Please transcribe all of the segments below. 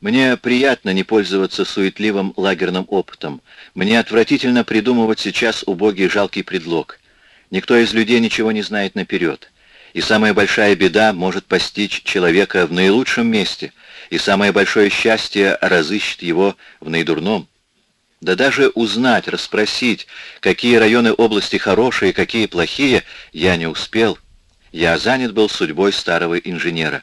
Мне приятно не пользоваться суетливым лагерным опытом. Мне отвратительно придумывать сейчас убогий жалкий предлог. Никто из людей ничего не знает наперед. И самая большая беда может постичь человека в наилучшем месте, и самое большое счастье разыщет его в наидурном. Да даже узнать, расспросить, какие районы области хорошие, какие плохие, я не успел. Я занят был судьбой старого инженера.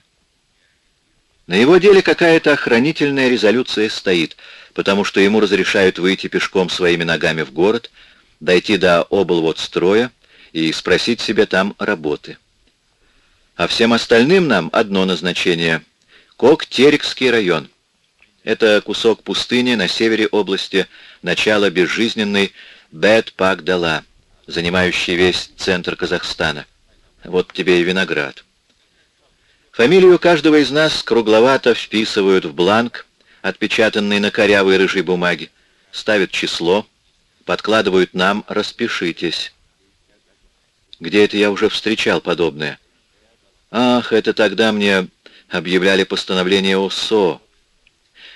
На его деле какая-то охранительная резолюция стоит, потому что ему разрешают выйти пешком своими ногами в город, дойти до облводстроя и спросить себе там работы. А всем остальным нам одно назначение — Коктерикский район. Это кусок пустыни на севере области, начало безжизненной Бет-Пак-Дала, занимающий весь центр Казахстана. Вот тебе и виноград. Фамилию каждого из нас кругловато вписывают в бланк, отпечатанный на корявой рыжей бумаге, ставят число, подкладывают нам «распишитесь». Где это я уже встречал подобное? Ах, это тогда мне объявляли постановление ОСО.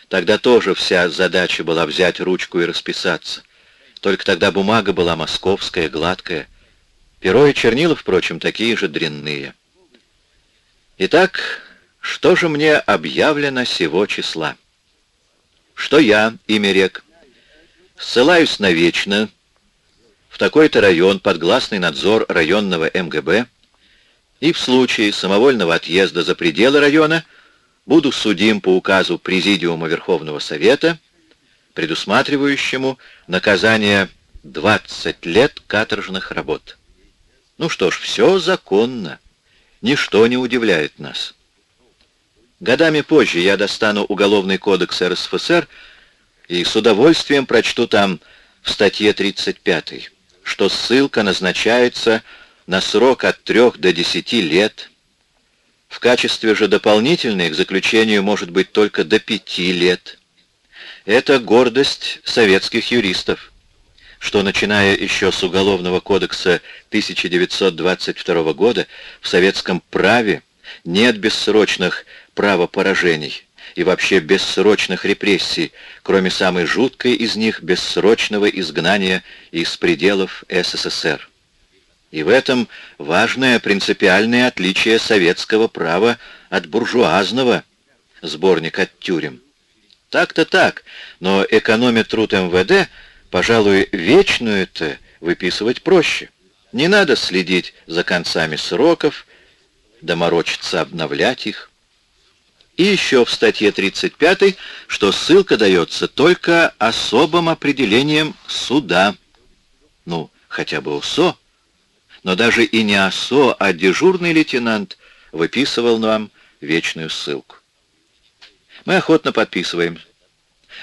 Тогда тоже вся задача была взять ручку и расписаться. Только тогда бумага была московская, гладкая. Перо и чернила, впрочем, такие же дрянные. Итак, что же мне объявлено сего числа? Что я, имя рек, ссылаюсь навечно в такой-то район под гласный надзор районного МГБ и в случае самовольного отъезда за пределы района буду судим по указу Президиума Верховного Совета, предусматривающему наказание 20 лет каторжных работ. Ну что ж, все законно. Ничто не удивляет нас. Годами позже я достану Уголовный кодекс РСФСР и с удовольствием прочту там в статье 35, что ссылка назначается на срок от 3 до 10 лет. В качестве же дополнительной к заключению может быть только до 5 лет. Это гордость советских юристов что, начиная еще с Уголовного кодекса 1922 года, в советском праве нет бессрочных правопоражений и вообще бессрочных репрессий, кроме самой жуткой из них бессрочного изгнания из пределов СССР. И в этом важное принципиальное отличие советского права от буржуазного, сборник от тюрем. Так-то так, но экономя труд МВД – Пожалуй, вечную-то выписывать проще. Не надо следить за концами сроков, доморочиться обновлять их. И еще в статье 35, что ссылка дается только особым определением суда. Ну, хотя бы УСО. Но даже и не ОСО, а дежурный лейтенант выписывал нам вечную ссылку. Мы охотно подписываем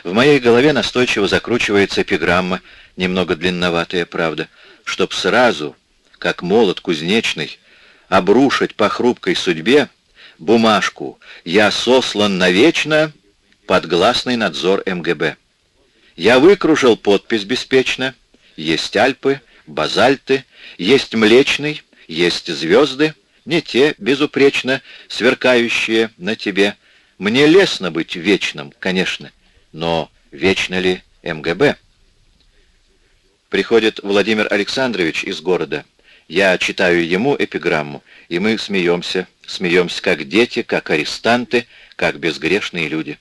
в моей голове настойчиво закручивается эпиграмма, немного длинноватая, правда, чтоб сразу, как молот кузнечный, обрушить по хрупкой судьбе бумажку «Я сослан навечно» под гласный надзор МГБ. Я выкружил подпись беспечно, есть Альпы, базальты, есть Млечный, есть звезды, не те, безупречно, сверкающие на тебе. Мне лестно быть вечным, конечно, но вечно ли МГБ? Приходит Владимир Александрович из города. Я читаю ему эпиграмму, и мы смеемся, смеемся как дети, как арестанты, как безгрешные люди.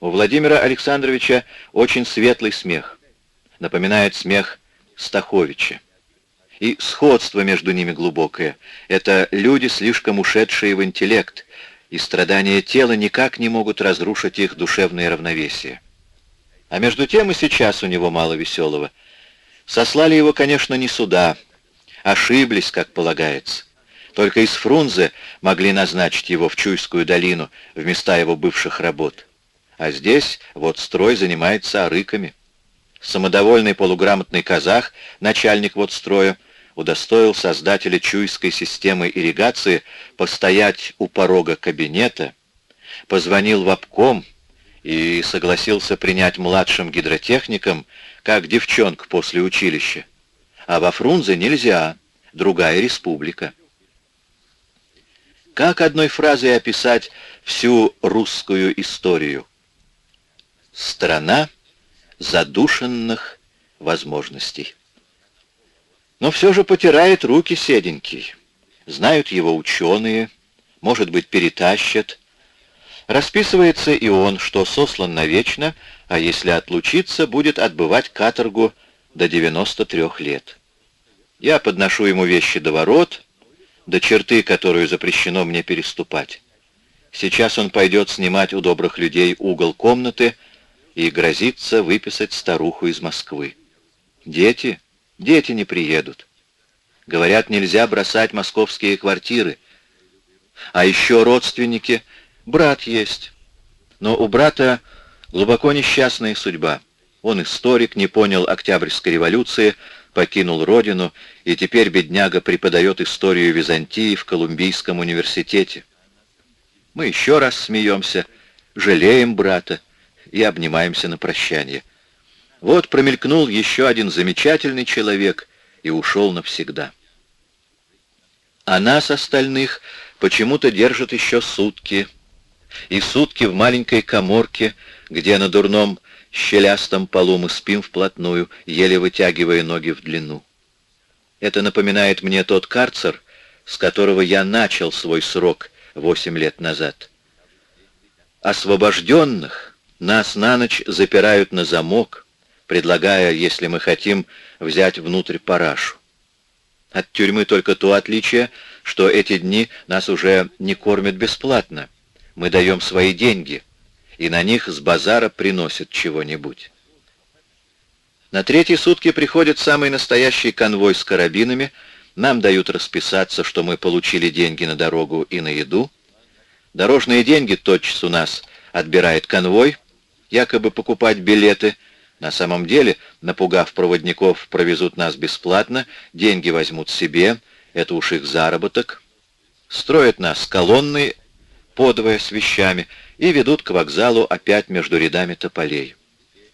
У Владимира Александровича очень светлый смех. Напоминает смех Стаховича. И сходство между ними глубокое. Это люди, слишком ушедшие в интеллект, и страдания тела никак не могут разрушить их душевное равновесие. А между тем и сейчас у него мало веселого. Сослали его, конечно, не сюда. Ошиблись, как полагается. Только из Фрунзе могли назначить его в Чуйскую долину в места его бывших работ. А здесь вот строй занимается арыками. Самодовольный полуграмотный казах, начальник вот строя, удостоил создателя Чуйской системы ирригации постоять у порога кабинета, позвонил в обком и согласился принять младшим гидротехником, как девчонка после училища. А во Фрунзе нельзя, другая республика. Как одной фразой описать всю русскую историю? Страна задушенных возможностей. Но все же потирает руки седенький. Знают его ученые, может быть, перетащат. Расписывается и он, что сослан навечно, а если отлучиться, будет отбывать каторгу до 93 лет. Я подношу ему вещи до ворот, до черты, которую запрещено мне переступать. Сейчас он пойдет снимать у добрых людей угол комнаты и грозится выписать старуху из Москвы. Дети? Дети не приедут. Говорят, нельзя бросать московские квартиры. А еще родственники. Брат есть. Но у брата глубоко несчастная судьба. Он историк, не понял Октябрьской революции, покинул родину, и теперь бедняга преподает историю Византии в Колумбийском университете. Мы еще раз смеемся, жалеем брата и обнимаемся на прощание. Вот промелькнул еще один замечательный человек и ушел навсегда. А нас, остальных, почему-то держат еще сутки. И сутки в маленькой коморке, где на дурном щелястом полу мы спим вплотную, еле вытягивая ноги в длину. Это напоминает мне тот карцер, с которого я начал свой срок восемь лет назад. Освобожденных нас на ночь запирают на замок, предлагая, если мы хотим, взять внутрь парашу. От тюрьмы только то отличие, что эти дни нас уже не кормят бесплатно. Мы даем свои деньги, и на них с базара приносят чего-нибудь. На третьи сутки приходит самый настоящий конвой с карабинами, нам дают расписаться, что мы получили деньги на дорогу и на еду. Дорожные деньги тотчас у нас отбирает конвой, якобы покупать билеты — на самом деле, напугав проводников, провезут нас бесплатно, деньги возьмут себе, это уж их заработок. Строят нас колонны, подвое с вещами, и ведут к вокзалу опять между рядами тополей.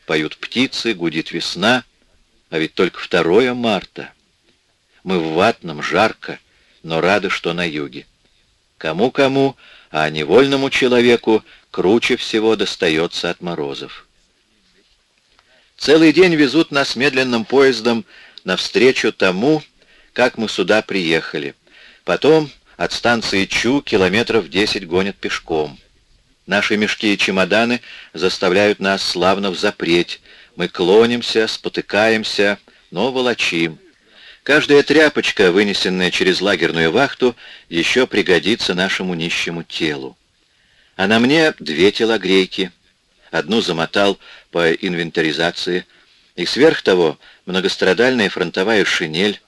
Поют птицы, гудит весна, а ведь только 2 марта. Мы в ватном, жарко, но рады, что на юге. Кому-кому, а невольному человеку круче всего достается от морозов. Целый день везут нас медленным поездом навстречу тому, как мы сюда приехали. Потом от станции Чу километров 10 гонят пешком. Наши мешки и чемоданы заставляют нас славно взапреть. Мы клонимся, спотыкаемся, но волочим. Каждая тряпочка, вынесенная через лагерную вахту, еще пригодится нашему нищему телу. А на мне две телогрейки — одну замотал по инвентаризации, и сверх того многострадальная фронтовая шинель,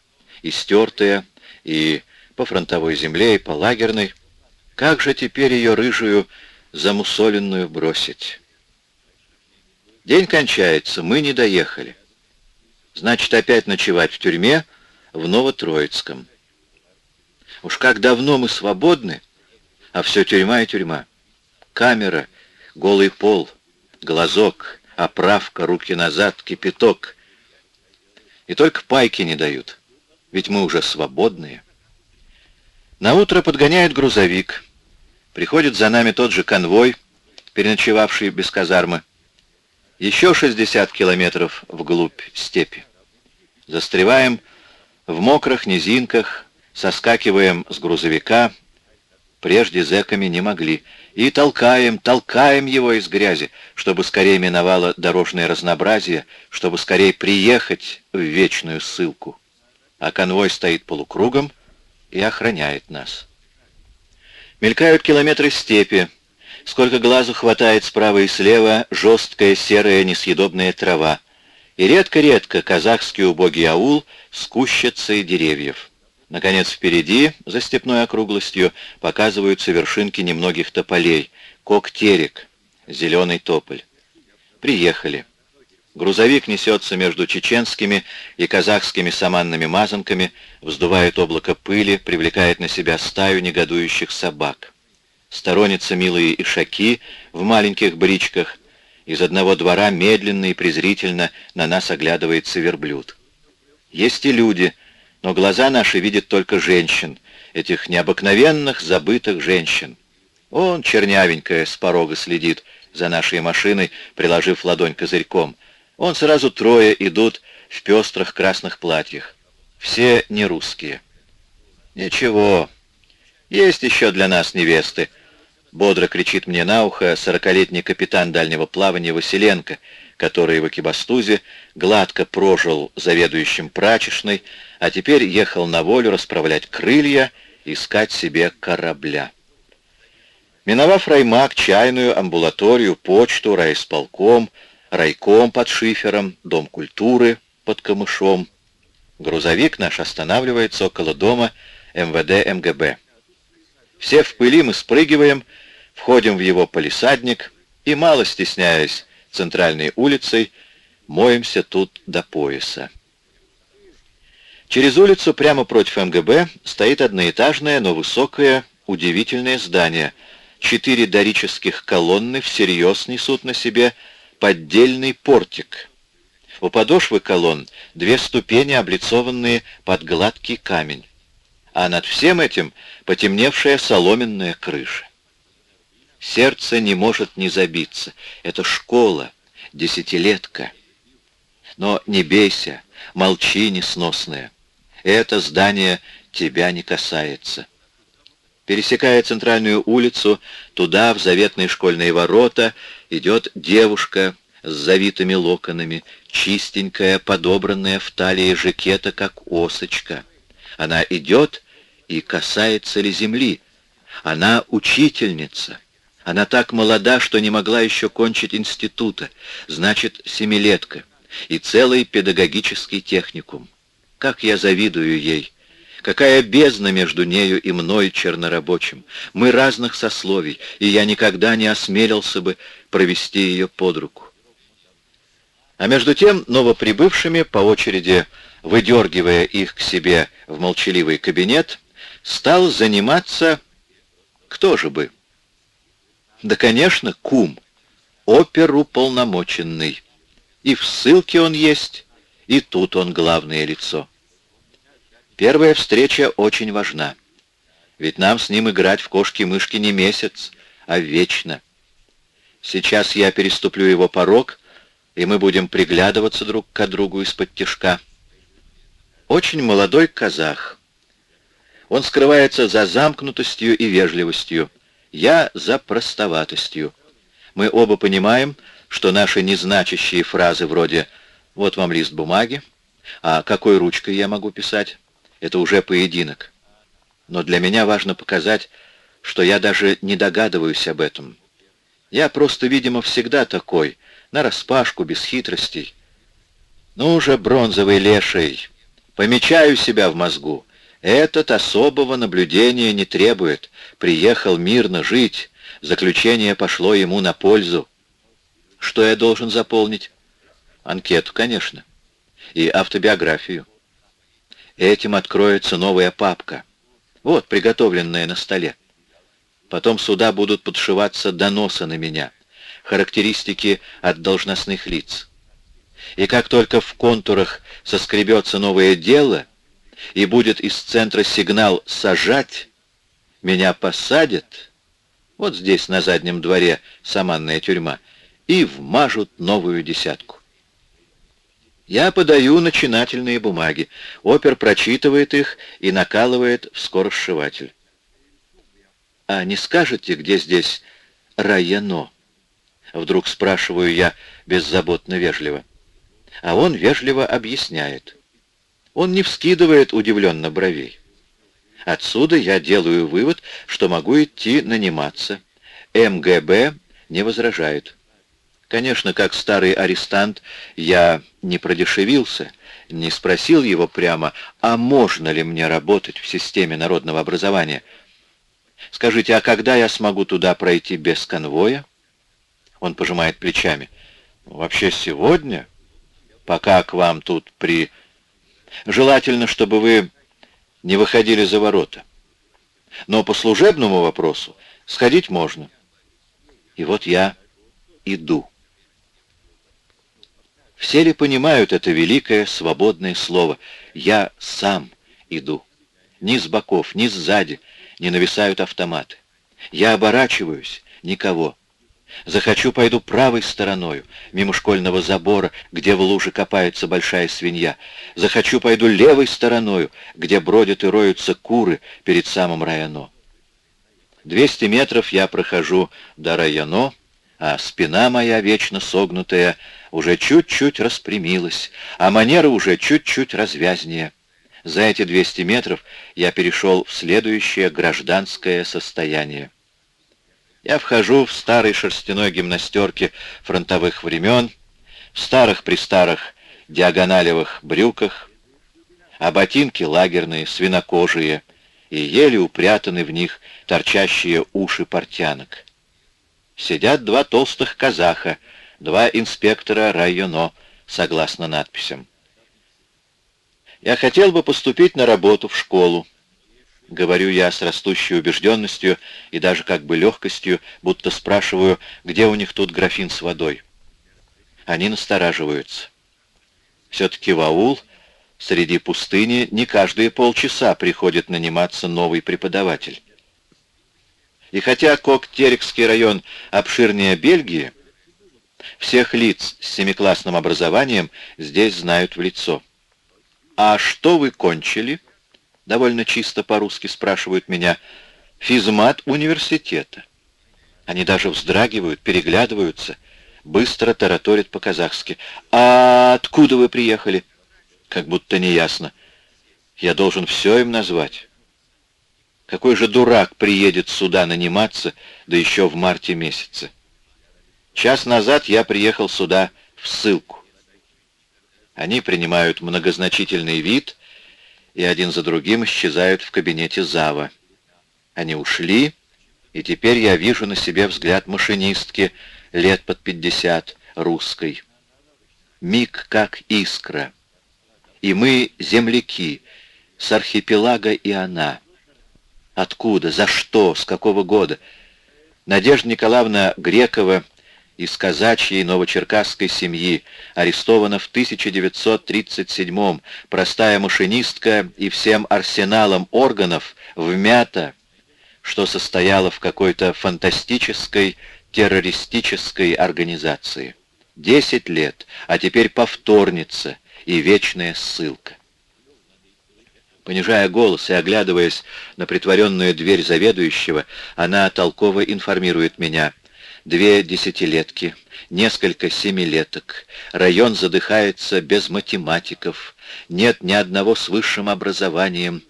истертая и по фронтовой земле, и по лагерной. Как же теперь ее рыжую замусоленную бросить? День кончается, мы не доехали. Значит, опять ночевать в тюрьме в Новотроицком. Уж как давно мы свободны, а все тюрьма и тюрьма. Камера, голый пол — глазок, оправка, руки назад, кипяток. И только пайки не дают, ведь мы уже свободные. На утро подгоняет грузовик. Приходит за нами тот же конвой, переночевавший без казармы. Еще 60 километров вглубь степи. Застреваем в мокрых низинках, соскакиваем с грузовика. Прежде зэками не могли и толкаем, толкаем его из грязи, чтобы скорее миновало дорожное разнообразие, чтобы скорее приехать в вечную ссылку. А конвой стоит полукругом и охраняет нас. Мелькают километры степи. Сколько глазу хватает справа и слева жесткая серая несъедобная трава. И редко-редко казахский убогий аул с кущицей деревьев. Наконец, впереди, за степной округлостью, показываются вершинки немногих тополей. Кок-терек, зеленый тополь. Приехали. Грузовик несется между чеченскими и казахскими саманными мазанками, вздувает облако пыли, привлекает на себя стаю негодующих собак. Сторонятся милые ишаки в маленьких бричках. Из одного двора медленно и презрительно на нас оглядывается верблюд. Есть и люди — но глаза наши видят только женщин, этих необыкновенных, забытых женщин. Он, чернявенькая, с порога следит, за нашей машиной, приложив ладонь козырьком. Он сразу трое идут в пестрых красных платьях. Все не русские. Ничего, есть еще для нас невесты. Бодро кричит мне на ухо сорокалетний капитан дальнего плавания Василенко, который в Экибастузе гладко прожил заведующим прачечной, а теперь ехал на волю расправлять крылья, искать себе корабля. Миновав раймак, чайную, амбулаторию, почту, райисполком, райком под шифером, дом культуры под камышом, грузовик наш останавливается около дома МВД МГБ. Все в пыли мы спрыгиваем, входим в его полисадник и, мало стесняясь центральной улицей, моемся тут до пояса. Через улицу прямо против МГБ стоит одноэтажное, но высокое, удивительное здание. Четыре дорических колонны всерьез несут на себе поддельный портик. У подошвы колонн две ступени, облицованные под гладкий камень. А над всем этим потемневшая соломенная крыша. Сердце не может не забиться. Это школа, десятилетка. Но не бейся, молчи, несносная. Это здание тебя не касается. Пересекая центральную улицу, туда, в заветные школьные ворота, идет девушка с завитыми локонами, чистенькая, подобранная в талии жакета, как осочка. Она идет и касается ли земли. Она учительница. Она так молода, что не могла еще кончить института, значит, семилетка, и целый педагогический техникум. Как я завидую ей! Какая бездна между нею и мной, чернорабочим! Мы разных сословий, и я никогда не осмелился бы провести ее под руку. А между тем новоприбывшими, по очереди выдергивая их к себе в молчаливый кабинет, стал заниматься... Кто же бы? Да, конечно, кум, оперу полномоченный. И в ссылке он есть, и тут он главное лицо. Первая встреча очень важна. Ведь нам с ним играть в кошки-мышки не месяц, а вечно. Сейчас я переступлю его порог, и мы будем приглядываться друг к другу из-под тишка. Очень молодой казах. Он скрывается за замкнутостью и вежливостью. Я за простоватостью. Мы оба понимаем, что наши незначащие фразы вроде «вот вам лист бумаги», «а какой ручкой я могу писать?» Это уже поединок. Но для меня важно показать, что я даже не догадываюсь об этом. Я просто, видимо, всегда такой, нараспашку, без хитростей. Ну же, бронзовый леший, помечаю себя в мозгу. Этот особого наблюдения не требует. Приехал мирно жить. Заключение пошло ему на пользу. Что я должен заполнить? Анкету, конечно. И автобиографию. Этим откроется новая папка. Вот, приготовленная на столе. Потом сюда будут подшиваться доносы на меня, характеристики от должностных лиц. И как только в контурах соскребется новое дело и будет из центра сигнал «сажать», меня посадят, вот здесь на заднем дворе саманная тюрьма, и вмажут новую десятку. Я подаю начинательные бумаги. Опер прочитывает их и накалывает в скоросшиватель. «А не скажете, где здесь Раяно?» Вдруг спрашиваю я беззаботно вежливо. А он вежливо объясняет. Он не вскидывает удивленно бровей. Отсюда я делаю вывод, что могу идти наниматься. МГБ не возражает. Конечно, как старый арестант, я не продешевился, не спросил его прямо, а можно ли мне работать в системе народного образования. Скажите, а когда я смогу туда пройти без конвоя? Он пожимает плечами. Вообще сегодня, пока к вам тут при... Желательно, чтобы вы не выходили за ворота. Но по служебному вопросу сходить можно. И вот я иду. Все ли понимают это великое свободное слово «я сам иду»? Ни с боков, ни сзади не нависают автоматы. Я оборачиваюсь, никого. Захочу, пойду правой стороною, мимо школьного забора, где в луже копается большая свинья. Захочу, пойду левой стороною, где бродят и роются куры перед самым районо. Двести метров я прохожу до районо, а спина моя, вечно согнутая, уже чуть-чуть распрямилась, а манера уже чуть-чуть развязнее. За эти 200 метров я перешел в следующее гражданское состояние. Я вхожу в старой шерстяной гимнастерке фронтовых времен, в старых-престарых диагоналевых брюках, а ботинки лагерные, свинокожие, и еле упрятаны в них торчащие уши портянок. Сидят два толстых казаха, два инспектора районо, согласно надписям. Я хотел бы поступить на работу в школу. Говорю я с растущей убежденностью и даже как бы легкостью, будто спрашиваю, где у них тут графин с водой. Они настораживаются. Все-таки в аул среди пустыни не каждые полчаса приходит наниматься новый преподаватель. И хотя Коктерикский район обширнее Бельгии, всех лиц с семиклассным образованием здесь знают в лицо. «А что вы кончили?» — довольно чисто по-русски спрашивают меня. «Физмат университета». Они даже вздрагивают, переглядываются, быстро тараторят по-казахски. «А откуда вы приехали?» Как будто неясно. Я должен все им назвать. Какой же дурак приедет сюда наниматься, да еще в марте месяце? Час назад я приехал сюда в ссылку. Они принимают многозначительный вид и один за другим исчезают в кабинете Зава. Они ушли, и теперь я вижу на себе взгляд машинистки лет под пятьдесят, русской. Миг как искра. И мы земляки, с архипелага и она. Откуда, за что, с какого года? Надежда Николаевна Грекова из казачьей новочеркасской семьи, арестована в 1937-м, простая машинистка и всем арсеналом органов вмята, что состояло в какой-то фантастической террористической организации. Десять лет, а теперь повторница и вечная ссылка. Понижая голос и оглядываясь на притворенную дверь заведующего, она толково информирует меня — две десятилетки, несколько семилеток. Район задыхается без математиков, нет ни одного с высшим образованием,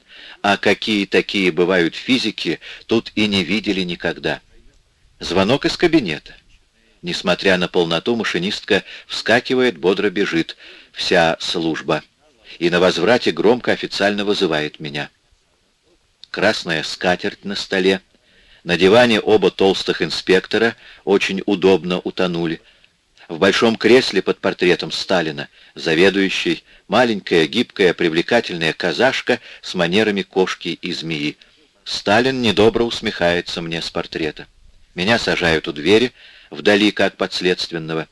а какие такие бывают физики, тут и не видели никогда. Звонок из кабинета. Несмотря на полноту, машинистка вскакивает, бодро бежит. Вся служба. И на возврате громко официально вызывает меня. Красная скатерть на столе — на диване оба толстых инспектора очень удобно утонули. В большом кресле под портретом Сталина заведующий, маленькая, гибкая, привлекательная казашка с манерами кошки и змеи. Сталин недобро усмехается мне с портрета. Меня сажают у двери, вдали как подследственного.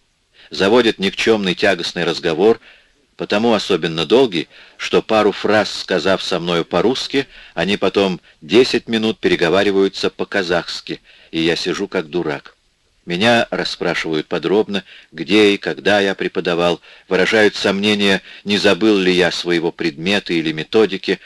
Заводят никчемный тягостный разговор — потому особенно долгий, что пару фраз, сказав со мною по-русски, они потом десять минут переговариваются по-казахски, и я сижу как дурак. Меня расспрашивают подробно, где и когда я преподавал, выражают сомнения, не забыл ли я своего предмета или методики.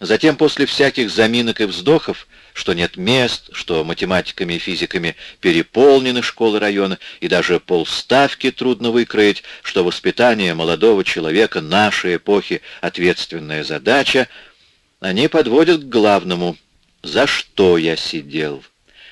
Затем, после всяких заминок и вздохов, что нет мест, что математиками и физиками переполнены школы района, и даже полставки трудно выкроить, что воспитание молодого человека нашей эпохи — ответственная задача, они подводят к главному — за что я сидел.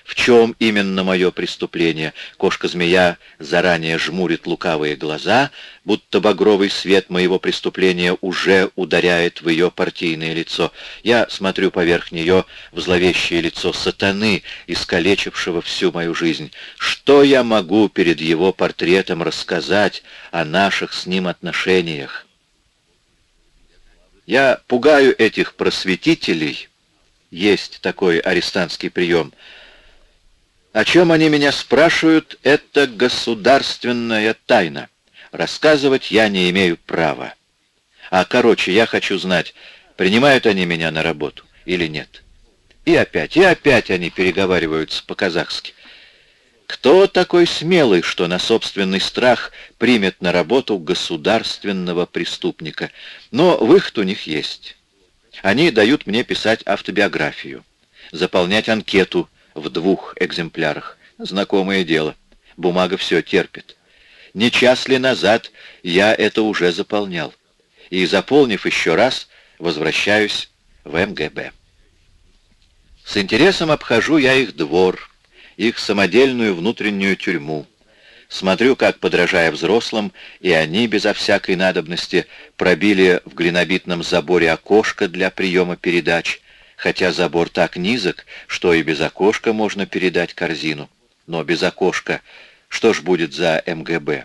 В чем именно мое преступление? Кошка-змея заранее жмурит лукавые глаза, будто багровый свет моего преступления уже ударяет в ее партийное лицо. Я смотрю поверх нее в зловещее лицо сатаны, искалечившего всю мою жизнь. Что я могу перед его портретом рассказать о наших с ним отношениях? Я пугаю этих просветителей, есть такой арестантский прием — о чем они меня спрашивают, это государственная тайна. Рассказывать я не имею права. А, короче, я хочу знать, принимают они меня на работу или нет. И опять, и опять они переговариваются по-казахски. Кто такой смелый, что на собственный страх примет на работу государственного преступника? Но выход у них есть. Они дают мне писать автобиографию, заполнять анкету в двух экземплярах. Знакомое дело. Бумага все терпит. Не час ли назад я это уже заполнял. И, заполнив еще раз, возвращаюсь в МГБ. С интересом обхожу я их двор, их самодельную внутреннюю тюрьму. Смотрю, как, подражая взрослым, и они, безо всякой надобности, пробили в глинобитном заборе окошко для приема передач, хотя забор так низок, что и без окошка можно передать корзину. Но без окошка что ж будет за МГБ?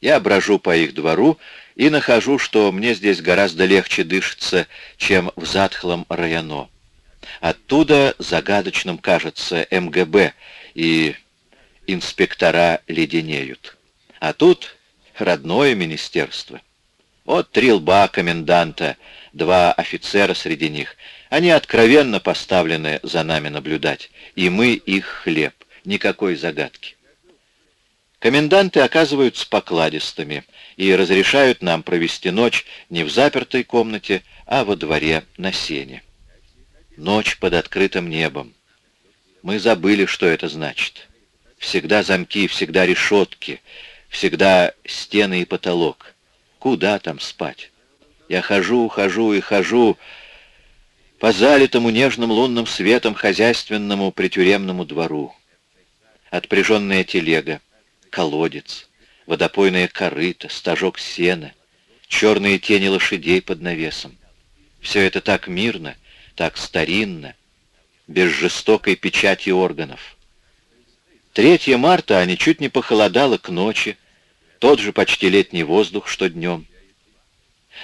Я брожу по их двору и нахожу, что мне здесь гораздо легче дышится, чем в затхлом районо. Оттуда загадочным кажется МГБ, и инспектора леденеют. А тут родное министерство. Вот три лба коменданта, два офицера среди них. Они откровенно поставлены за нами наблюдать, и мы их хлеб. Никакой загадки. Коменданты оказываются покладистыми и разрешают нам провести ночь не в запертой комнате, а во дворе на сене. Ночь под открытым небом. Мы забыли, что это значит. Всегда замки, всегда решетки, всегда стены и потолок. Куда там спать? Я хожу, хожу и хожу по залитому нежным лунным светом хозяйственному притюремному двору. Отпряженная телега, колодец, водопойная корыта, стажок сена, черные тени лошадей под навесом. Все это так мирно, так старинно, без жестокой печати органов. 3 марта, а ничуть не похолодало к ночи, тот же почти летний воздух, что днем.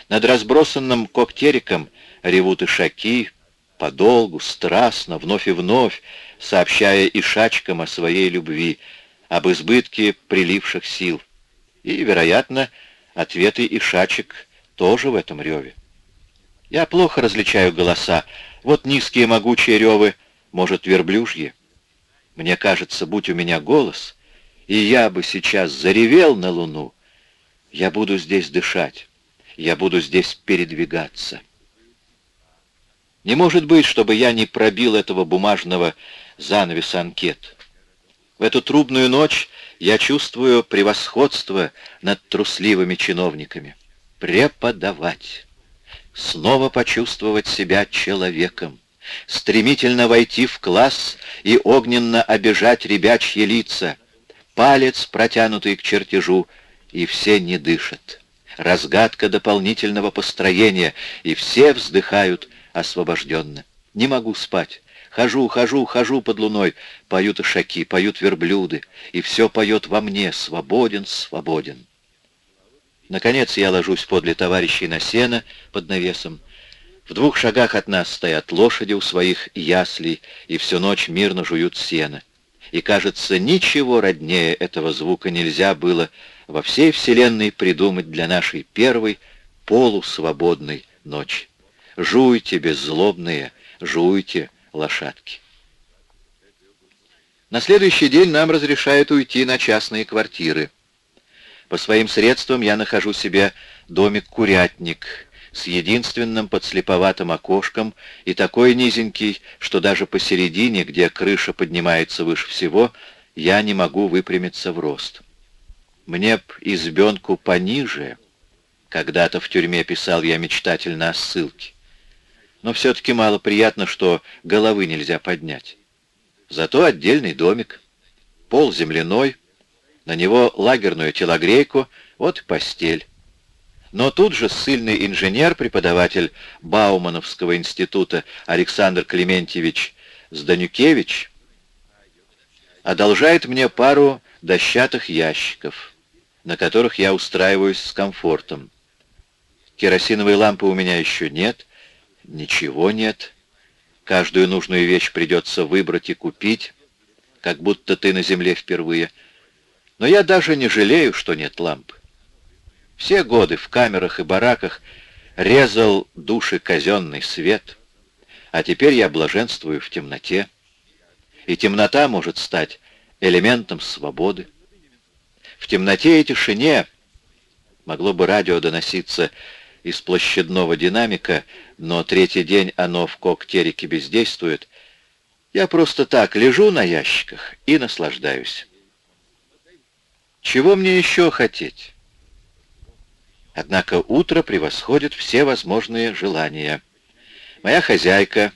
Над разбросанным когтериком ревут ишаки, подолгу, страстно, вновь и вновь, сообщая ишачкам о своей любви, об избытке приливших сил. И, вероятно, ответы ишачек тоже в этом реве. Я плохо различаю голоса. Вот низкие могучие ревы, может, верблюжьи. Мне кажется, будь у меня голос, и я бы сейчас заревел на луну, я буду здесь дышать, я буду здесь передвигаться. Не может быть, чтобы я не пробил этого бумажного занавеса анкет. В эту трубную ночь я чувствую превосходство над трусливыми чиновниками. Преподавать снова почувствовать себя человеком, стремительно войти в класс и огненно обижать ребячьи лица, палец, протянутый к чертежу, и все не дышат. Разгадка дополнительного построения, и все вздыхают освобожденно. Не могу спать. Хожу, хожу, хожу под луной. Поют ишаки, поют верблюды, и все поет во мне. Свободен, свободен. Наконец я ложусь подле товарищей на сено под навесом. В двух шагах от нас стоят лошади у своих яслей и всю ночь мирно жуют сено. И, кажется, ничего роднее этого звука нельзя было во всей вселенной придумать для нашей первой полусвободной ночи. Жуйте, беззлобные, жуйте, лошадки. На следующий день нам разрешают уйти на частные квартиры. По своим средствам я нахожу себе домик-курятник с единственным подслеповатым окошком и такой низенький, что даже посередине, где крыша поднимается выше всего, я не могу выпрямиться в рост. Мне б избенку пониже. Когда-то в тюрьме писал я мечтательно о ссылке. Но все-таки мало приятно, что головы нельзя поднять. Зато отдельный домик, пол земляной, на него лагерную телогрейку, вот постель. Но тут же ссыльный инженер, преподаватель Баумановского института Александр Клементьевич Зданюкевич одолжает мне пару дощатых ящиков, на которых я устраиваюсь с комфортом. Керосиновой лампы у меня еще нет, ничего нет. Каждую нужную вещь придется выбрать и купить, как будто ты на земле впервые — но я даже не жалею, что нет ламп. Все годы в камерах и бараках резал души казенный свет, а теперь я блаженствую в темноте. И темнота может стать элементом свободы. В темноте и тишине могло бы радио доноситься из площадного динамика, но третий день оно в коктерике бездействует. Я просто так лежу на ящиках и наслаждаюсь. Чего мне еще хотеть? Однако утро превосходит все возможные желания. Моя хозяйка,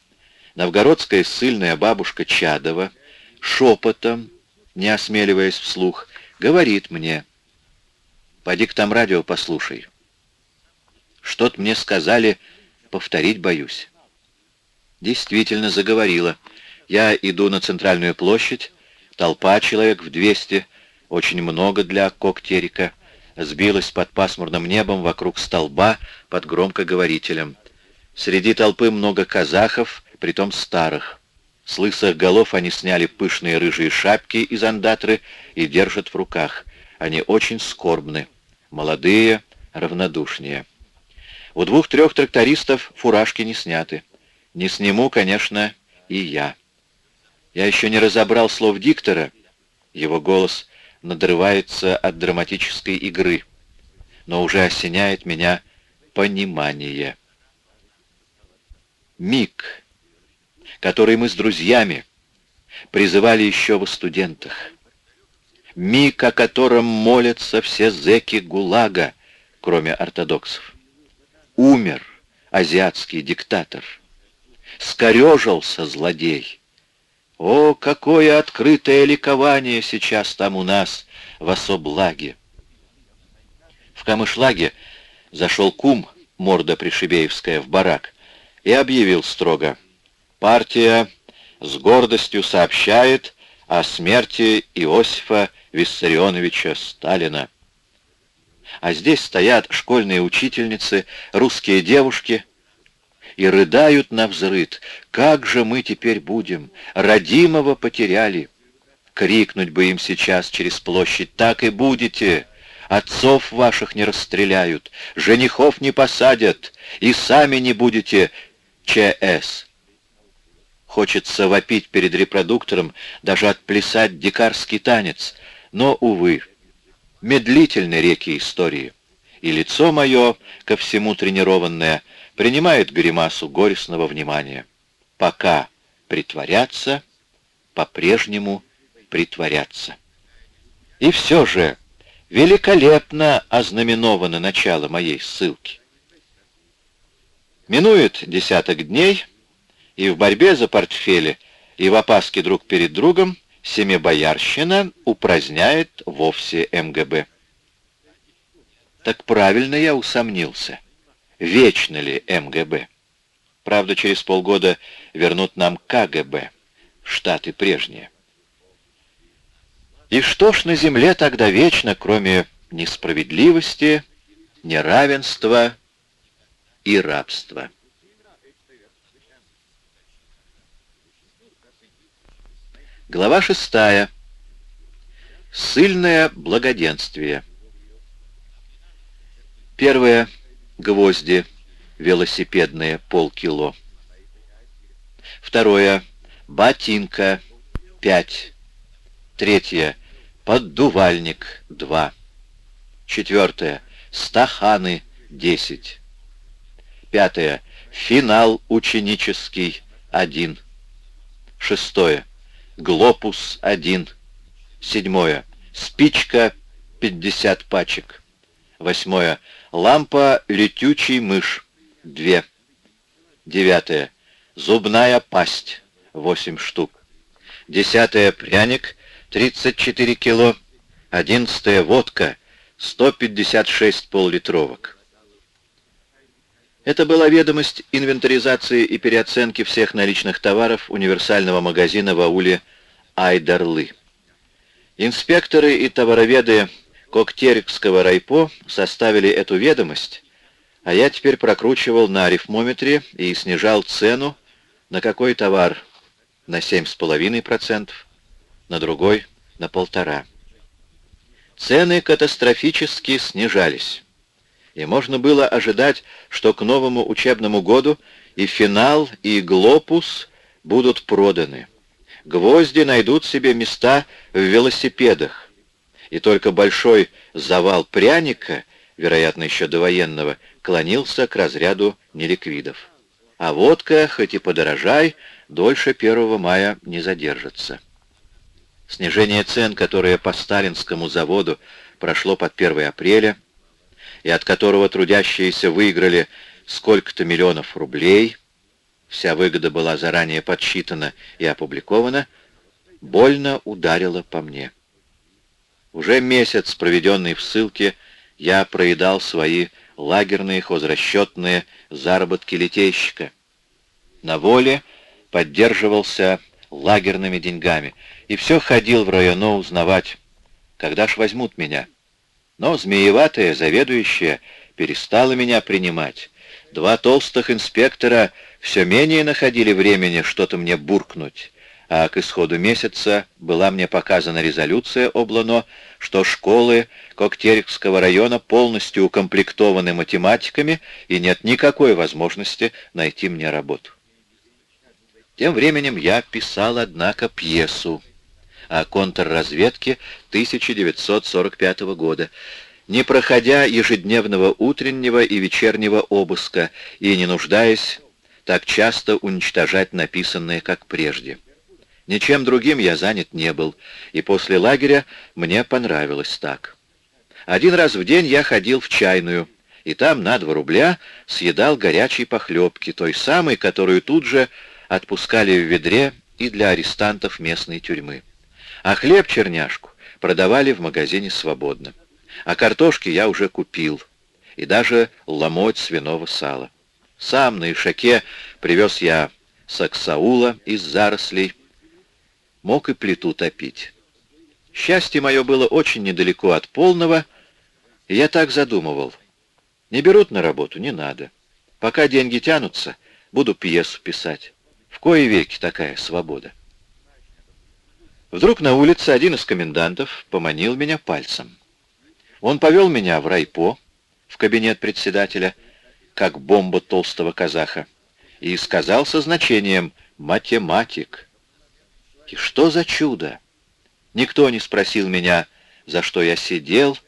новгородская ссыльная бабушка Чадова, шепотом, не осмеливаясь вслух, говорит мне, «Поди к там радио послушай». Что-то мне сказали, повторить боюсь. Действительно заговорила. Я иду на центральную площадь, толпа человек в двести, очень много для коктерика, сбилась под пасмурным небом вокруг столба под громкоговорителем. Среди толпы много казахов, притом старых. С лысых голов они сняли пышные рыжие шапки из андатры и держат в руках. Они очень скорбны, молодые, равнодушнее. У двух-трех трактористов фуражки не сняты. Не сниму, конечно, и я. Я еще не разобрал слов диктора. Его голос надрывается от драматической игры, но уже осеняет меня понимание. Миг, который мы с друзьями призывали еще в студентах. Миг, о котором молятся все зеки ГУЛАГа, кроме ортодоксов. Умер азиатский диктатор. Скорежился злодей. О, какое открытое ликование сейчас там у нас в Особлаге! В Камышлаге зашел кум, морда Пришибеевская, в барак и объявил строго. Партия с гордостью сообщает о смерти Иосифа Виссарионовича Сталина. А здесь стоят школьные учительницы, русские девушки — и рыдают на взрыд. Как же мы теперь будем? Родимого потеряли. Крикнуть бы им сейчас через площадь, так и будете. Отцов ваших не расстреляют, женихов не посадят, и сами не будете ЧС. Хочется вопить перед репродуктором, даже отплясать дикарский танец, но, увы, медлительны реки истории, и лицо мое, ко всему тренированное, — принимает гримасу горестного внимания. Пока притворяться, по-прежнему притворяться. И все же великолепно ознаменовано начало моей ссылки. Минует десяток дней, и в борьбе за портфели и в опаске друг перед другом Семибоярщина упраздняет вовсе МГБ. Так правильно я усомнился вечно ли МГБ. Правда, через полгода вернут нам КГБ, штаты прежние. И что ж на земле тогда вечно, кроме несправедливости, неравенства и рабства? Глава шестая. Сыльное благоденствие. Первое гвозди велосипедные полкило. Второе. Ботинка 5. Третье. Поддувальник 2. Четвертое. Стаханы 10. Пятое. Финал ученический 1. Шестое. Глопус 1. Седьмое. Спичка 50 пачек. Восьмое. Лампа летючий мышь. Две. Девятое. Зубная пасть. Восемь штук. Десятое. Пряник. 34 кило. Одиннадцатое. Водка. 156 поллитровок. Это была ведомость инвентаризации и переоценки всех наличных товаров универсального магазина в ауле Айдарлы. Инспекторы и товароведы Коктерикского райпо составили эту ведомость, а я теперь прокручивал на арифмометре и снижал цену на какой товар на 7,5%, на другой на полтора. Цены катастрофически снижались, и можно было ожидать, что к новому учебному году и финал, и глопус будут проданы. гвозди найдут себе места в велосипедах, и только большой завал пряника, вероятно, еще довоенного, клонился к разряду неликвидов. А водка, хоть и подорожай, дольше 1 мая не задержится. Снижение цен, которое по сталинскому заводу прошло под 1 апреля, и от которого трудящиеся выиграли сколько-то миллионов рублей, вся выгода была заранее подсчитана и опубликована, больно ударило по мне. Уже месяц, проведенный в ссылке, я проедал свои лагерные хозрасчетные заработки литейщика. На воле поддерживался лагерными деньгами, и все ходил в районо узнавать, когда ж возьмут меня. Но змееватая заведующая перестала меня принимать. Два толстых инспектора все менее находили времени что-то мне буркнуть, а к исходу месяца была мне показана резолюция облано, что школы Коктерикского района полностью укомплектованы математиками и нет никакой возможности найти мне работу. Тем временем я писал, однако, пьесу о контрразведке 1945 года, не проходя ежедневного утреннего и вечернего обыска и не нуждаясь так часто уничтожать написанное, как прежде. Ничем другим я занят не был, и после лагеря мне понравилось так. Один раз в день я ходил в чайную, и там на два рубля съедал горячей похлебки, той самой, которую тут же отпускали в ведре и для арестантов местной тюрьмы. А хлеб-черняшку продавали в магазине свободно. А картошки я уже купил, и даже ломоть свиного сала. Сам на ишаке привез я саксаула из зарослей, мог и плиту топить. Счастье мое было очень недалеко от полного, и я так задумывал. Не берут на работу, не надо. Пока деньги тянутся, буду пьесу писать. В кои веки такая свобода. Вдруг на улице один из комендантов поманил меня пальцем. Он повел меня в райпо, в кабинет председателя, как бомба толстого казаха, и сказал со значением «математик». И что за чудо! Никто не спросил меня, за что я сидел,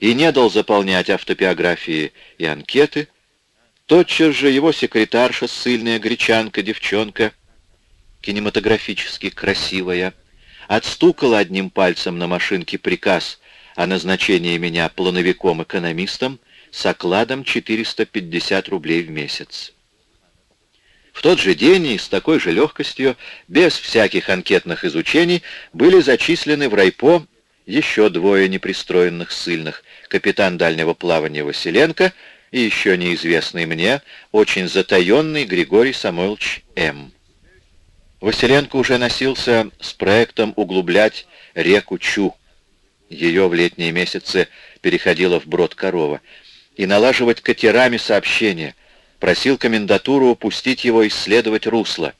и не дал заполнять автобиографии и анкеты, Тотчас же его секретарша, сильная гречанка-девчонка, кинематографически красивая, отстукала одним пальцем на машинке приказ о назначении меня плановиком-экономистом с окладом 450 рублей в месяц. В тот же день и с такой же легкостью, без всяких анкетных изучений, были зачислены в райпо еще двое непристроенных ссыльных, капитан дальнего плавания Василенко — и еще неизвестный мне, очень затаенный Григорий Самойлович М. Василенко уже носился с проектом углублять реку Чу. Ее в летние месяцы переходила в брод корова. И налаживать катерами сообщения. Просил комендатуру пустить его исследовать русло.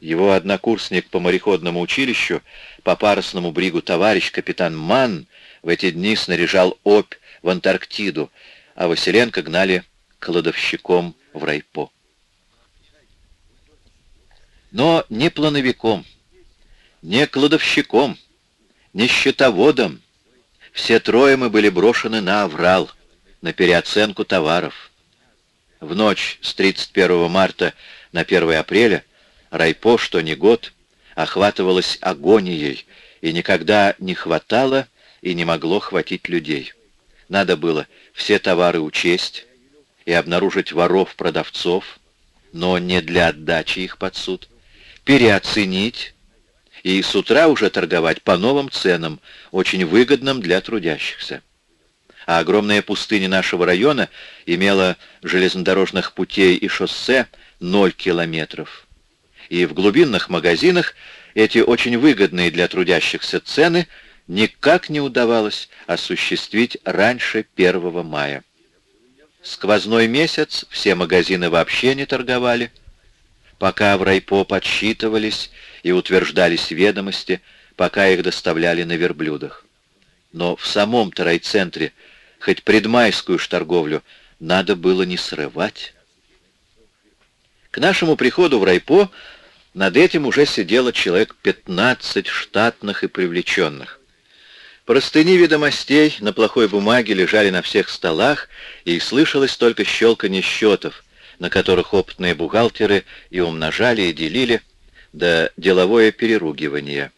Его однокурсник по мореходному училищу, по парусному бригу товарищ капитан Ман в эти дни снаряжал опь в Антарктиду, а Василенко гнали кладовщиком в райпо. Но не плановиком, не кладовщиком, не счетоводом. Все трое мы были брошены на аврал, на переоценку товаров. В ночь с 31 марта на 1 апреля райпо, что не год, охватывалось агонией, и никогда не хватало и не могло хватить людей. Надо было все товары учесть и обнаружить воров-продавцов, но не для отдачи их под суд, переоценить и с утра уже торговать по новым ценам, очень выгодным для трудящихся. А огромная пустыня нашего района имела железнодорожных путей и шоссе 0 километров. И в глубинных магазинах эти очень выгодные для трудящихся цены – никак не удавалось осуществить раньше 1 мая. Сквозной месяц все магазины вообще не торговали. Пока в райпо подсчитывались и утверждались ведомости, пока их доставляли на верблюдах. Но в самом-то райцентре, хоть предмайскую ж надо было не срывать. К нашему приходу в райпо Над этим уже сидело человек 15 штатных и привлеченных. Простыни ведомостей на плохой бумаге лежали на всех столах, и слышалось только щелканье счетов, на которых опытные бухгалтеры и умножали, и делили, да деловое переругивание.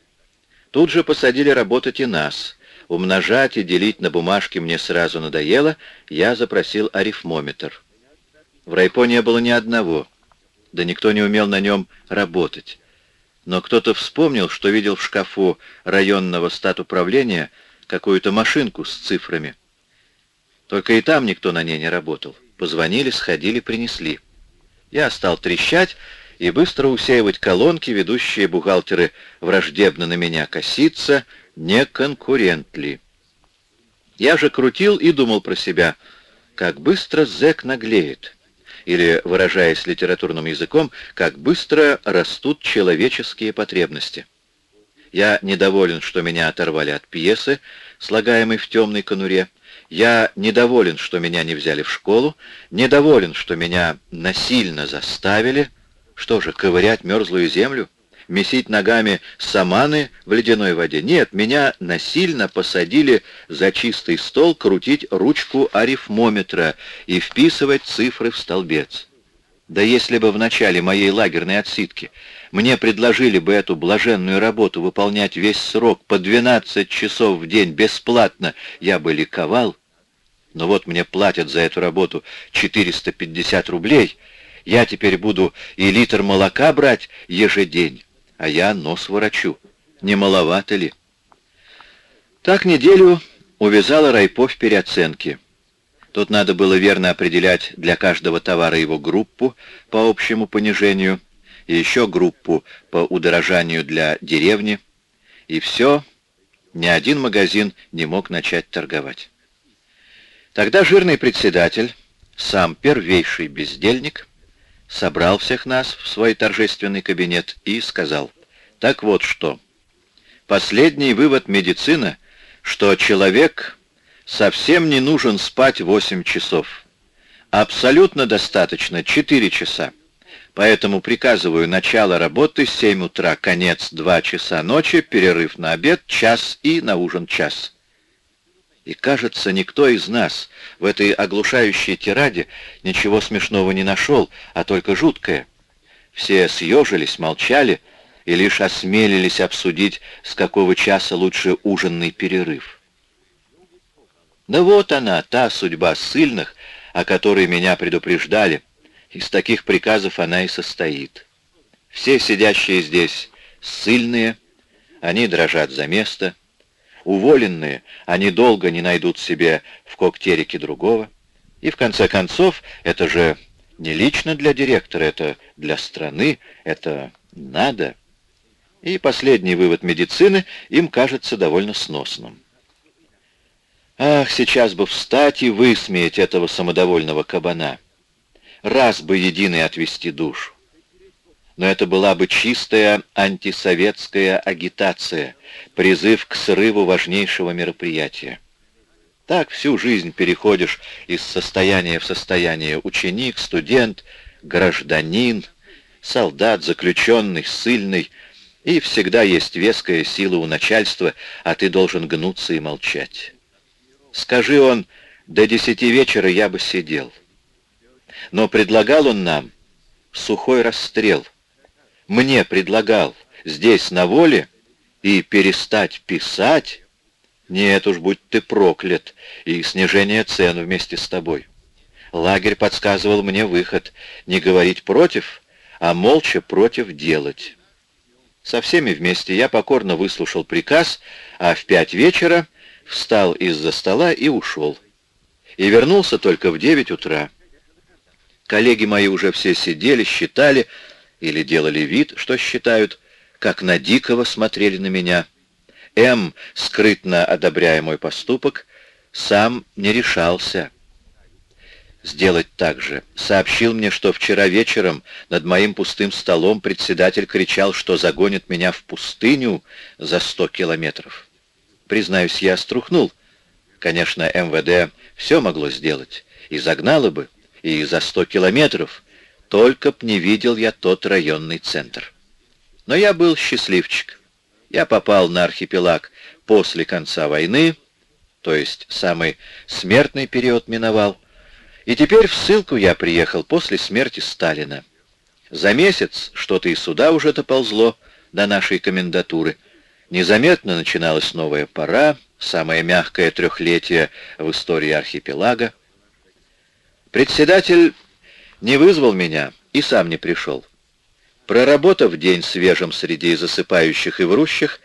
Тут же посадили работать и нас. Умножать и делить на бумажке мне сразу надоело, я запросил арифмометр. В райпо не было ни одного, да никто не умел на нем работать. Но кто-то вспомнил, что видел в шкафу районного статуправления какую-то машинку с цифрами. Только и там никто на ней не работал. Позвонили, сходили, принесли. Я стал трещать и быстро усеивать колонки, ведущие бухгалтеры враждебно на меня коситься, не конкурент ли. Я же крутил и думал про себя, как быстро зэк наглеет. Или, выражаясь литературным языком, как быстро растут человеческие потребности. Я недоволен, что меня оторвали от пьесы, слагаемой в темной конуре, я недоволен, что меня не взяли в школу, недоволен, что меня насильно заставили, что же, ковырять мерзлую землю, месить ногами саманы в ледяной воде. Нет, меня насильно посадили за чистый стол крутить ручку арифмометра и вписывать цифры в столбец. Да если бы в начале моей лагерной отсидки мне предложили бы эту блаженную работу выполнять весь срок по 12 часов в день бесплатно, я бы ликовал. Но вот мне платят за эту работу 450 рублей, я теперь буду и литр молока брать ежедень, а я нос ворочу. Не маловато ли? Так неделю увязала Райпо в переоценке. Тут надо было верно определять для каждого товара его группу по общему понижению и еще группу по удорожанию для деревни. И все, ни один магазин не мог начать торговать. Тогда жирный председатель, сам первейший бездельник, собрал всех нас в свой торжественный кабинет и сказал, «Так вот что. Последний вывод медицины, что человек совсем не нужен спать 8 часов. Абсолютно достаточно 4 часа. Поэтому приказываю начало работы 7 утра, конец 2 часа ночи, перерыв на обед, час и на ужин час. И, кажется, никто из нас в этой оглушающей тираде ничего смешного не нашел, а только жуткое. Все съежились, молчали и лишь осмелились обсудить, с какого часа лучше ужинный перерыв. Да вот она, та судьба ссыльных, о которой меня предупреждали. Из таких приказов она и состоит. Все сидящие здесь ссыльные, они дрожат за место. Уволенные, они долго не найдут себе в коктерике другого. И в конце концов, это же не лично для директора, это для страны, это надо. И последний вывод медицины им кажется довольно сносным. Ах, сейчас бы встать и высмеять этого самодовольного кабана. Раз бы единый отвести душу. Но это была бы чистая антисоветская агитация, призыв к срыву важнейшего мероприятия. Так всю жизнь переходишь из состояния в состояние ученик, студент, гражданин, солдат, заключенный, ссыльный, и всегда есть веская сила у начальства, а ты должен гнуться и молчать. Скажи он, до десяти вечера я бы сидел. Но предлагал он нам сухой расстрел. Мне предлагал здесь на воле и перестать писать. Нет уж, будь ты проклят, и снижение цен вместе с тобой. Лагерь подсказывал мне выход не говорить против, а молча против делать. Со всеми вместе я покорно выслушал приказ, а в пять вечера встал из-за стола и ушел. И вернулся только в девять утра. Коллеги мои уже все сидели, считали или делали вид, что считают, как на Дикого смотрели на меня. М, скрытно одобряя мой поступок, сам не решался сделать так же. Сообщил мне, что вчера вечером над моим пустым столом председатель кричал, что загонит меня в пустыню за сто километров. Признаюсь, я струхнул. Конечно, МВД все могло сделать, и загнало бы, и за сто километров, только б не видел я тот районный центр. Но я был счастливчик. Я попал на архипелаг после конца войны, то есть самый смертный период миновал, и теперь в ссылку я приехал после смерти Сталина. За месяц что-то и сюда уже доползло до нашей комендатуры. Незаметно начиналась новая пора, самое мягкое трехлетие в истории архипелага. Председатель не вызвал меня и сам не пришел. Проработав день свежим среди засыпающих и врущих,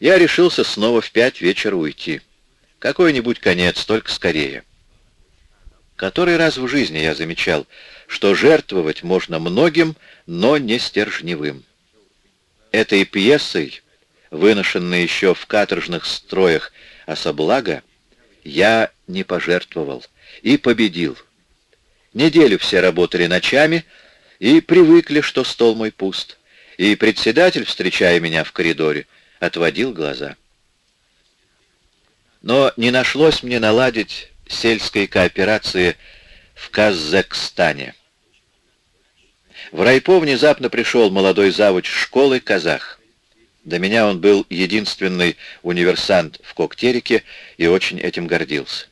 я решился снова в пять вечера уйти. Какой-нибудь конец, только скорее. Который раз в жизни я замечал, что жертвовать можно многим, но не стержневым. Этой пьесой, выношенной еще в каторжных строях особлага, я не пожертвовал и победил. Неделю все работали ночами и привыкли, что стол мой пуст, и председатель, встречая меня в коридоре, отводил глаза. Но не нашлось мне наладить сельской кооперации в Казахстане. В райпо внезапно пришел молодой завуч школы казах. До меня он был единственный универсант в Коктерике и очень этим гордился.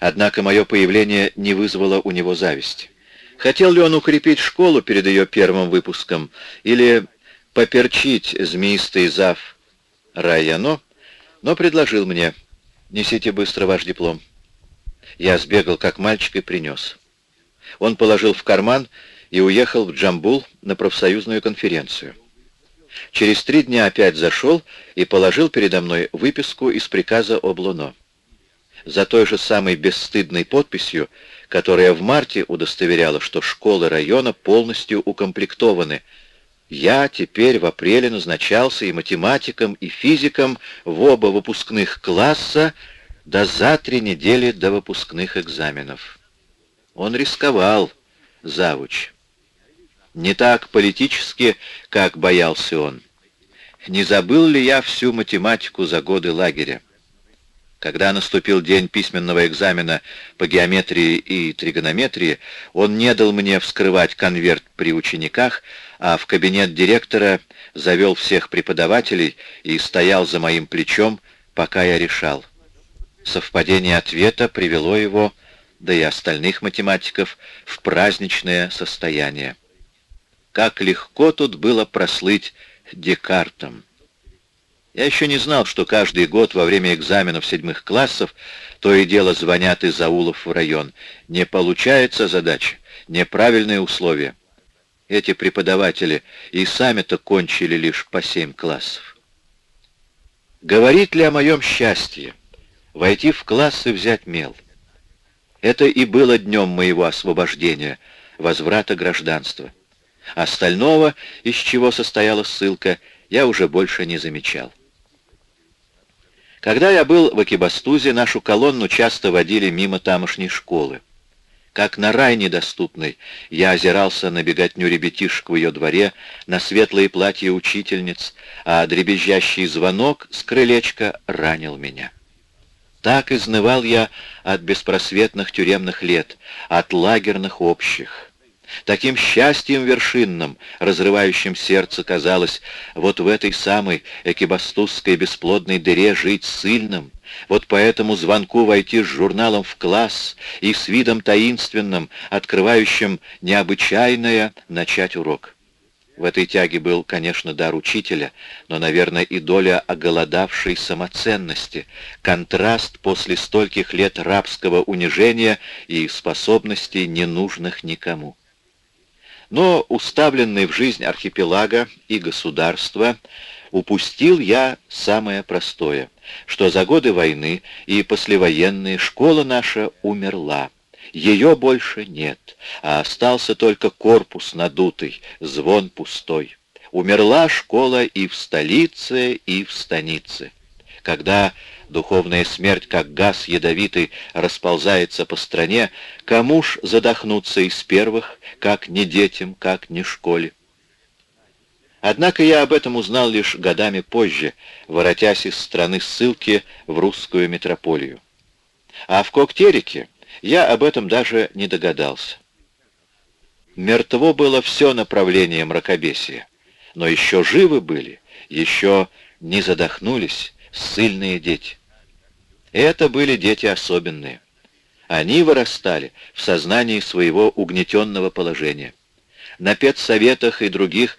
Однако мое появление не вызвало у него зависти. Хотел ли он укрепить школу перед ее первым выпуском или поперчить змеистый зав Райано, но предложил мне «Несите быстро ваш диплом». Я сбегал как мальчик и принес. Он положил в карман и уехал в Джамбул на профсоюзную конференцию. Через три дня опять зашел и положил передо мной выписку из приказа Облуно. За той же самой бесстыдной подписью, которая в марте удостоверяла, что школы района полностью укомплектованы, я теперь в апреле назначался и математиком, и физиком в оба выпускных класса до за три недели до выпускных экзаменов. Он рисковал, завуч. Не так политически, как боялся он. Не забыл ли я всю математику за годы лагеря? Когда наступил день письменного экзамена по геометрии и тригонометрии, он не дал мне вскрывать конверт при учениках, а в кабинет директора завел всех преподавателей и стоял за моим плечом, пока я решал. Совпадение ответа привело его, да и остальных математиков, в праздничное состояние. Как легко тут было прослыть Декартом. Я еще не знал, что каждый год во время экзаменов седьмых классов то и дело звонят из аулов в район. Не получается задача, неправильные условия. Эти преподаватели и сами-то кончили лишь по семь классов. Говорит ли о моем счастье? Войти в класс и взять мел. Это и было днем моего освобождения, возврата гражданства. Остального, из чего состояла ссылка, я уже больше не замечал. Когда я был в Акибастузе, нашу колонну часто водили мимо тамошней школы. Как на рай недоступный, я озирался на беготню ребятишек в ее дворе, на светлые платья учительниц, а дребезжащий звонок с крылечка ранил меня. Так изнывал я от беспросветных тюремных лет, от лагерных общих. Таким счастьем вершинным, разрывающим сердце, казалось, вот в этой самой экибастузской бесплодной дыре жить сильным, вот по этому звонку войти с журналом в класс и с видом таинственным, открывающим необычайное, начать урок. В этой тяге был, конечно, дар учителя, но, наверное, и доля оголодавшей самоценности, контраст после стольких лет рабского унижения и способностей, ненужных никому. Но уставленный в жизнь архипелага и государства упустил я самое простое, что за годы войны и послевоенные школа наша умерла. Ее больше нет, а остался только корпус надутый, звон пустой. Умерла школа и в столице, и в станице. Когда духовная смерть, как газ ядовитый, расползается по стране, кому ж задохнуться из первых, как не детям, как не школе? Однако я об этом узнал лишь годами позже, воротясь из страны ссылки в русскую метрополию. А в Коктерике я об этом даже не догадался. Мертво было все направление мракобесия. но еще живы были, еще не задохнулись ссыльные дети. Это были дети особенные. Они вырастали в сознании своего угнетенного положения. На педсоветах и других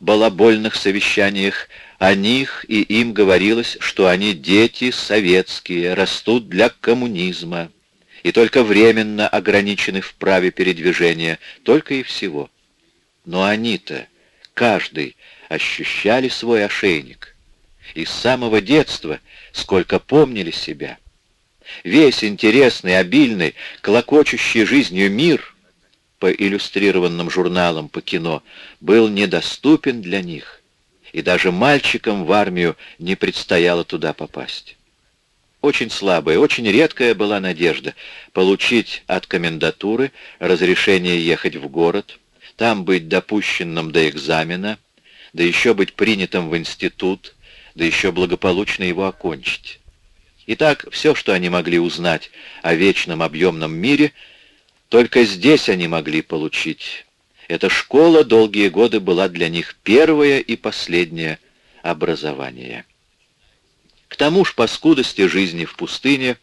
балабольных совещаниях о них и им говорилось, что они дети советские, растут для коммунизма и только временно ограничены в праве передвижения, только и всего. Но они-то, каждый, ощущали свой ошейник. И с самого детства, сколько помнили себя. Весь интересный, обильный, клокочущий жизнью мир — по иллюстрированным журналам по кино был недоступен для них, и даже мальчикам в армию не предстояло туда попасть. Очень слабая, очень редкая была надежда получить от комендатуры разрешение ехать в город, там быть допущенным до экзамена, да еще быть принятым в институт, да еще благополучно его окончить. Итак, все, что они могли узнать о вечном объемном мире — только здесь они могли получить. Эта школа долгие годы была для них первое и последнее образование. К тому ж по скудости жизни в пустыне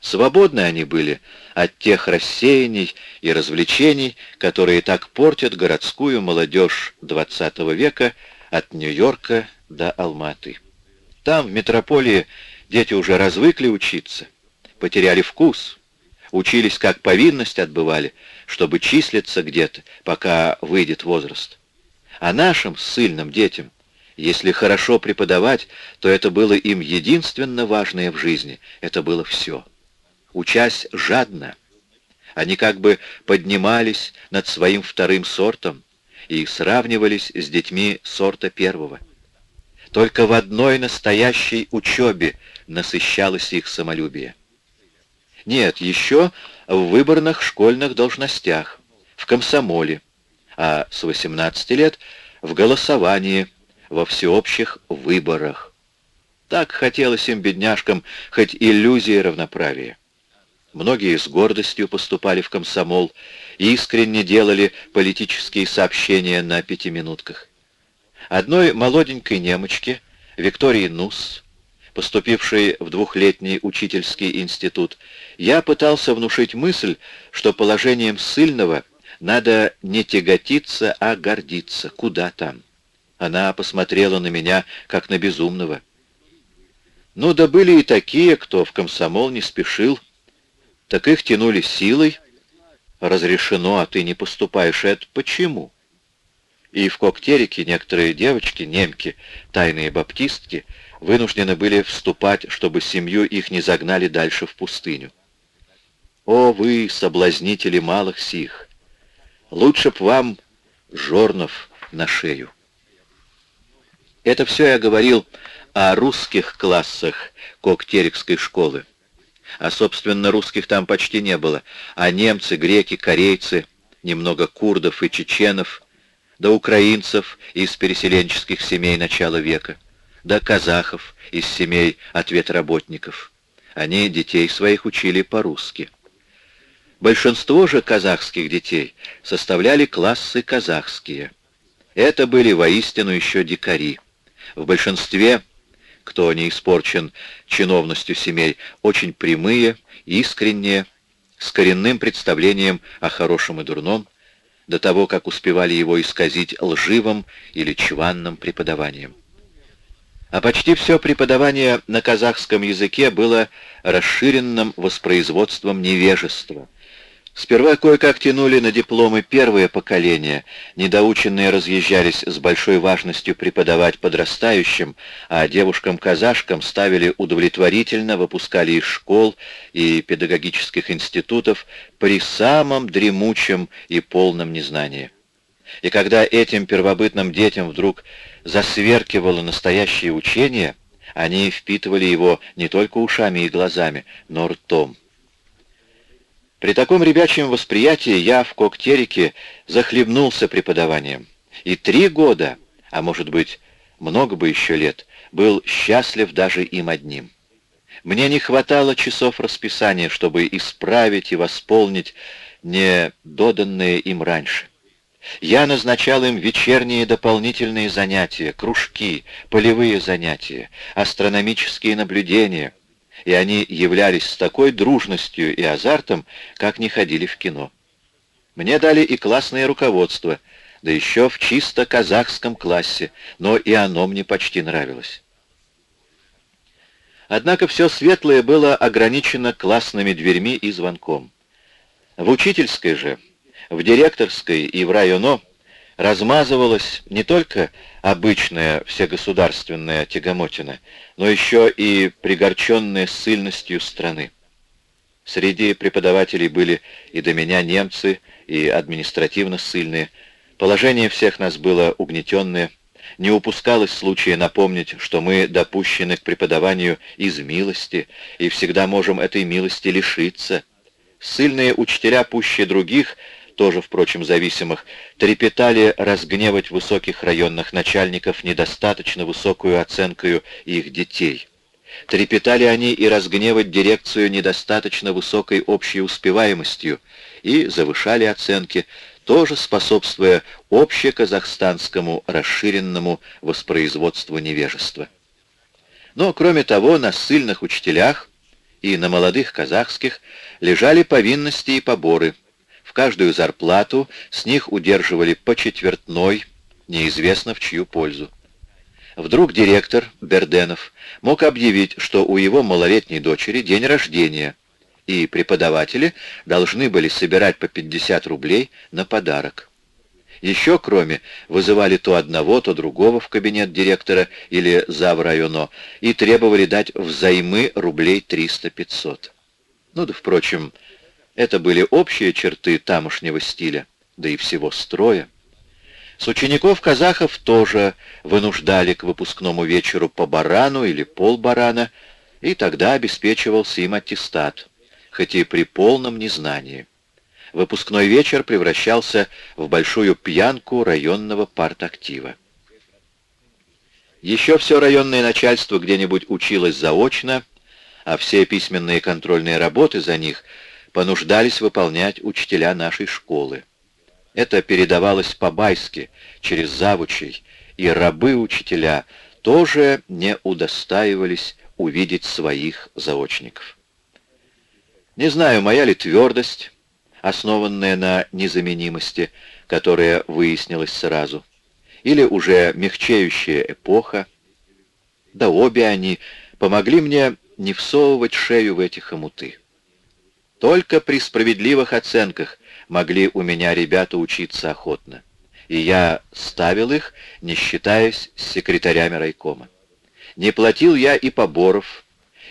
свободны они были от тех рассеяний и развлечений, которые так портят городскую молодежь XX века от Нью-Йорка до Алматы. Там, в метрополии, дети уже развыкли учиться, потеряли вкус — учились как повинность отбывали, чтобы числиться где-то, пока выйдет возраст. А нашим ссыльным детям, если хорошо преподавать, то это было им единственно важное в жизни, это было все. Учась жадно, они как бы поднимались над своим вторым сортом и сравнивались с детьми сорта первого. Только в одной настоящей учебе насыщалось их самолюбие. Нет, еще в выборных школьных должностях, в комсомоле, а с 18 лет в голосовании, во всеобщих выборах. Так хотелось им, бедняжкам, хоть иллюзии равноправия. Многие с гордостью поступали в комсомол и искренне делали политические сообщения на пятиминутках. Одной молоденькой немочке, Виктории Нус, поступившей в двухлетний учительский институт, я пытался внушить мысль, что положением ссыльного надо не тяготиться, а гордиться. Куда там? Она посмотрела на меня, как на безумного. Ну да были и такие, кто в комсомол не спешил. Так их тянули силой. Разрешено, а ты не поступаешь. Это почему? И в Коктерике некоторые девочки, немки, тайные баптистки, вынуждены были вступать, чтобы семью их не загнали дальше в пустыню. О, вы, соблазнители малых сих! Лучше б вам жорнов на шею. Это все я говорил о русских классах Коктерикской школы. А, собственно, русских там почти не было, а немцы, греки, корейцы, немного курдов и чеченов, да украинцев из переселенческих семей начала века до казахов из семей ответработников. Они детей своих учили по-русски. Большинство же казахских детей составляли классы казахские. Это были воистину еще дикари. В большинстве, кто не испорчен чиновностью семей, очень прямые, искренние, с коренным представлением о хорошем и дурном, до того, как успевали его исказить лживым или чванным преподаванием. А почти все преподавание на казахском языке было расширенным воспроизводством невежества. Сперва кое-как тянули на дипломы первое поколение, недоученные разъезжались с большой важностью преподавать подрастающим, а девушкам-казашкам ставили удовлетворительно, выпускали из школ и педагогических институтов при самом дремучем и полном незнании. И когда этим первобытным детям вдруг засверкивало настоящее учение, они впитывали его не только ушами и глазами, но ртом. При таком ребячьем восприятии я в Коктерике захлебнулся преподаванием. И три года, а может быть, много бы еще лет, был счастлив даже им одним. Мне не хватало часов расписания, чтобы исправить и восполнить недоданное им раньше. Я назначал им вечерние дополнительные занятия, кружки, полевые занятия, астрономические наблюдения, и они являлись с такой дружностью и азартом, как не ходили в кино. Мне дали и классное руководство, да еще в чисто казахском классе, но и оно мне почти нравилось. Однако все светлое было ограничено классными дверьми и звонком. В учительской же, в директорской и в районо размазывалась не только обычная всегосударственная тягомотина, но еще и пригорченная ссыльностью страны. Среди преподавателей были и до меня немцы, и административно ссыльные. Положение всех нас было угнетенное, не упускалось случая напомнить, что мы допущены к преподаванию из милости и всегда можем этой милости лишиться. Сыльные учителя пуще других, тоже, впрочем, зависимых, трепетали разгневать высоких районных начальников недостаточно высокую оценкою их детей. Трепетали они и разгневать дирекцию недостаточно высокой общей успеваемостью и завышали оценки, тоже способствуя общеказахстанскому расширенному воспроизводству невежества. Но, кроме того, на ссыльных учителях и на молодых казахских лежали повинности и поборы. Каждую зарплату с них удерживали по четвертной, неизвестно в чью пользу. Вдруг директор Берденов мог объявить, что у его малолетней дочери день рождения – и преподаватели должны были собирать по 50 рублей на подарок. Еще, кроме, вызывали то одного, то другого в кабинет директора или заврайоно и требовали дать взаймы рублей 300-500. Ну да, впрочем, это были общие черты тамошнего стиля, да и всего строя. С учеников казахов тоже вынуждали к выпускному вечеру по барану или полбарана, и тогда обеспечивался им аттестат хоть и при полном незнании. Выпускной вечер превращался в большую пьянку районного партактива. Еще все районное начальство где-нибудь училось заочно, а все письменные контрольные работы за них понуждались выполнять учителя нашей школы. Это передавалось по-байски, через завучей, и рабы-учителя тоже не удостаивались увидеть своих заочников. Не знаю, моя ли твердость, основанная на незаменимости, которая выяснилась сразу, или уже мягчающая эпоха, да обе они помогли мне не всовывать шею в эти хомуты. Только при справедливых оценках могли у меня ребята учиться охотно, и я ставил их, не считаясь с секретарями райкома. Не платил я и поборов,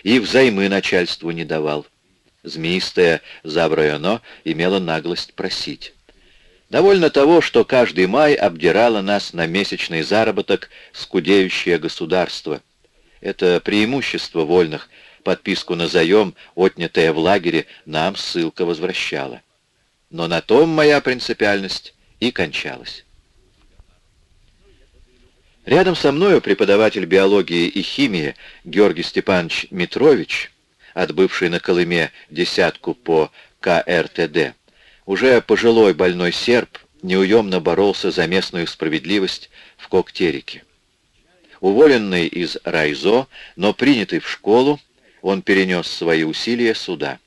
и взаймы начальству не давал. Змеистая Забрайоно имела наглость просить. Довольно того, что каждый май обдирало нас на месячный заработок скудеющее государство. Это преимущество вольных, подписку на заем, отнятая в лагере, нам ссылка возвращала. Но на том моя принципиальность и кончалась. Рядом со мною преподаватель биологии и химии Георгий Степанович Митрович отбывший на Колыме десятку по КРТД. Уже пожилой больной серб неуемно боролся за местную справедливость в Коктерике. Уволенный из Райзо, но принятый в школу, он перенес свои усилия сюда.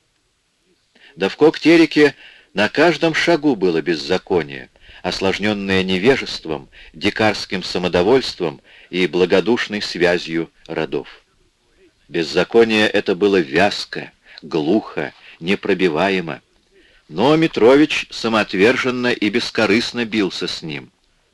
Да в Коктерике на каждом шагу было беззаконие, осложненное невежеством, дикарским самодовольством и благодушной связью родов. Беззаконие это было вязко, глухо, непробиваемо. Но Митрович самоотверженно и бескорыстно бился с ним.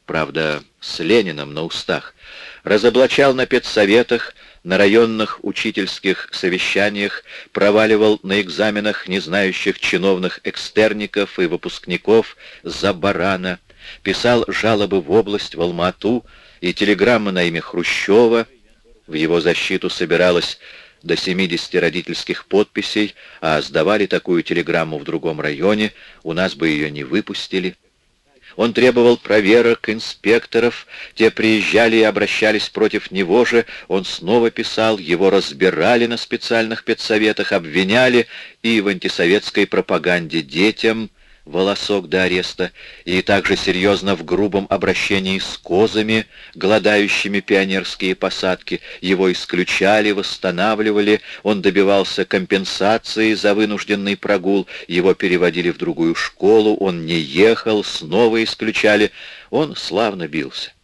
Правда, с Лениным на устах. Разоблачал на педсоветах, на районных учительских совещаниях, проваливал на экзаменах незнающих чиновных экстерников и выпускников за барана, писал жалобы в область, в Алмату и телеграммы на имя Хрущева, в его защиту собиралось до 70 родительских подписей, а сдавали такую телеграмму в другом районе, у нас бы ее не выпустили. Он требовал проверок, инспекторов, те приезжали и обращались против него же, он снова писал, его разбирали на специальных педсоветах, обвиняли и в антисоветской пропаганде детям, волосок до ареста, и также серьезно в грубом обращении с козами, голодающими пионерские посадки. Его исключали, восстанавливали, он добивался компенсации за вынужденный прогул, его переводили в другую школу, он не ехал, снова исключали. Он славно бился.